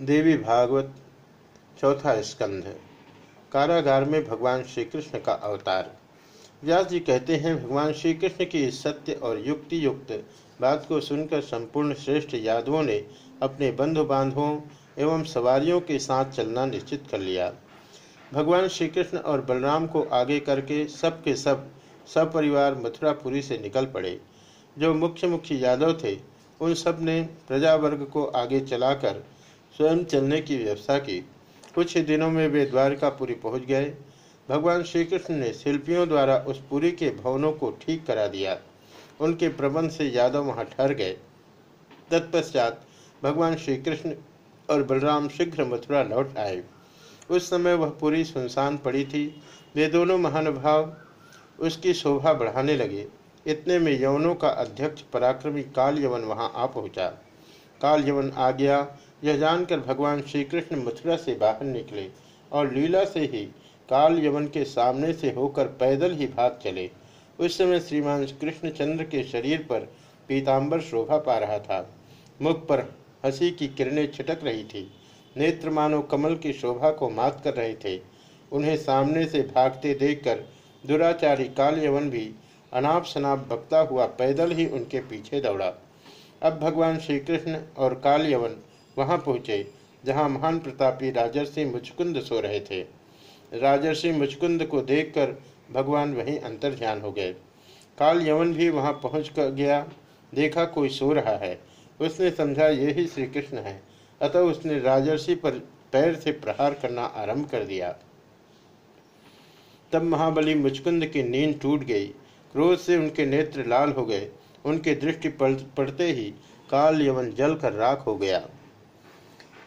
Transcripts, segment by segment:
देवी भागवत, चौथा स्कंध, कारागार में भगवान श्री कृष्ण का अवतार। व्यास जी कहते हैं, भगवान श्री कृष्ण की इस सत्य और युक्ति युक्त बात को सुनकर संपूर्ण श्रेष्ठ यादवों ने अपने बंधु बांधवों एवं सवारियों के साथ चलना निश्चित कर लिया। भगवान श्री कृष्ण और बलराम को आगे करके सब सब, सपरिवार मथुरापुरी से निकल पड़े। जो मुख्य मुख्य यादव थे, उन सबने प्रजा वर्ग को आगे चलाकर स्वयं चलने की व्यवस्था की। कुछ ही दिनों में वे द्वारकापुरी पहुँच गए। भगवान श्री कृष्ण ने शिल्पियों द्वारा उस पुरी के भवनों को ठीक करा दिया। उनके प्रबंध से यादव वहाँ ठहर गए। तत्पश्चात भगवान श्री कृष्ण और बलराम शीघ्र मथुरा लौट आए। उस समय वह पूरी सुनसान पड़ी थी। वे दोनों महानुभाव, उसकी शोभा बढ़ाने लगे। इतने में यवनों का अध्यक्ष पराक्रमी काल यवन वहाँ आ पहुँचा। काल आ गया। यह जानकर भगवान श्री कृष्ण मथुरा से बाहर निकले और लीला से ही काल यवन के सामने से होकर पैदल ही भाग चले। उस समय श्रीमान कृष्णचंद्र के शरीर पर पीताम्बर शोभा पा रहा था। मुख पर हँसी की किरणें छिटक रही थी। नेत्र मानो कमल की शोभा को मात कर रहे थे। उन्हें सामने से भागते देखकर दुराचारी काल यवन भी अनाप शनाप बकता हुआ पैदल ही उनके पीछे दौड़ा। अब भगवान श्री कृष्ण और काल यवन वहाँ पहुँचे, जहाँ महान प्रतापी राजर्षि मुचकुंद सो रहे थे। राजर्षि मुचकुंद को देखकर भगवान वहीं अंतर ध्यान हो गए। काल यवन भी वहाँ पहुँच कर गया, देखा कोई सो रहा है। उसने समझा यही श्री कृष्ण है। अतः उसने राजर्षि पर पैर से प्रहार करना आरंभ कर दिया। तब महाबली मुचकुंद की नींद टूट गई। क्रोध से उनके नेत्र लाल हो गए। उनके दृष्टि पड़ते ही काल यवन जल कर राख हो गया।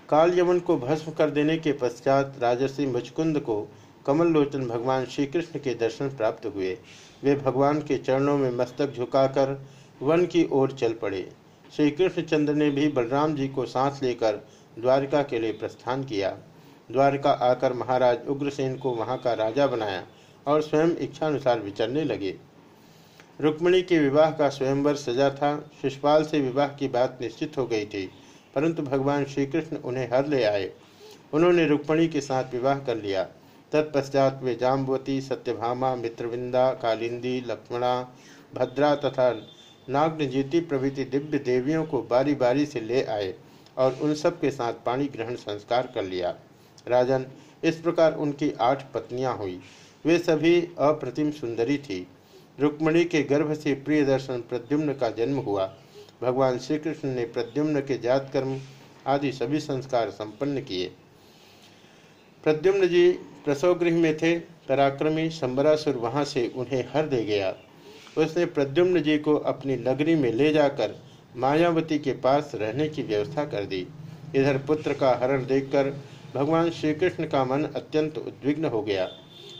काल यमन को भस्म कर देने के पश्चात राजर्षि मुचकुंद को कमल लोचन भगवान श्री कृष्ण के दर्शन प्राप्त हुए। वे भगवान के चरणों में मस्तक झुकाकर वन की ओर चल पड़े। श्री कृष्णचंद्र ने भी बलराम जी को सांस लेकर द्वारका के लिए प्रस्थान किया। द्वारका आकर महाराज उग्रसेन को वहाँ का राजा बनाया और स्वयं इच्छानुसार विचरने लगे। रुक्मणी के विवाह का स्वयंवर सजा था। शिषपाल से विवाह की बात निश्चित हो गई थी, परंतु भगवान श्री कृष्ण उन्हें हर ले आए। उन्होंने रुक्मणी के साथ विवाह कर लिया। तत्पश्चात वे जाम्बवती, सत्यभामा, मित्रविंदा, कालिंदी, लक्ष्मणा, भद्रा तथा नागनजीति प्रभृति दिव्य देवियों को बारी बारी से ले आए और उन सब के साथ पाणी ग्रहण संस्कार कर लिया। राजन, इस प्रकार उनकी आठ पत्नियाँ हुई। वे सभी अप्रतिम सुंदरी थी। रुक्मणी के गर्भ से प्रिय दर्शन प्रद्युम्न का जन्म हुआ। भगवान श्री कृष्ण ने प्रद्युम्न के जात कर्म आदि सभी संस्कार संपन्न किए। प्रद्युम्न जी प्रसव गृह में थे, पराक्रमी शंबरासुर वहाँ से उन्हें हर दे गया। उसने प्रद्युम्न जी को अपनी नगरी में ले जाकर मायावती के पास रहने की व्यवस्था कर दी। इधर पुत्र का हरण देखकर भगवान श्री कृष्ण का मन अत्यंत उद्विग्न हो गया।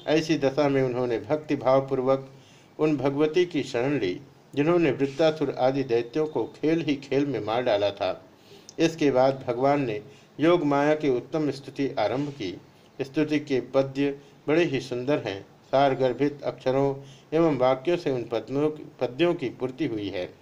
ऐसी दशा में उन्होंने भक्ति भावपूर्वक उन भगवती की शरण ली, जिन्होंने वृत्तासुर आदि दैत्यों को खेल ही खेल में मार डाला था। इसके बाद भगवान ने योग माया की उत्तम स्तुति आरंभ की। स्तुति के पद्य बड़े ही सुंदर हैं। सार गर्भित अक्षरों एवं वाक्यों से उन पद्यों की पूर्ति हुई है।